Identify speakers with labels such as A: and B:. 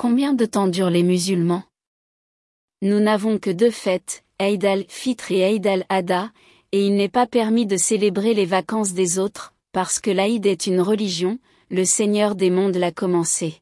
A: Combien de temps durent les musulmans? Nous n'avons que deux fêtes, Eid al-Fitr et Eid al-Adha, et il n'est pas permis de célébrer les vacances des autres, parce que l'Aïd est une religion, le Seigneur des mondes l'a commencé.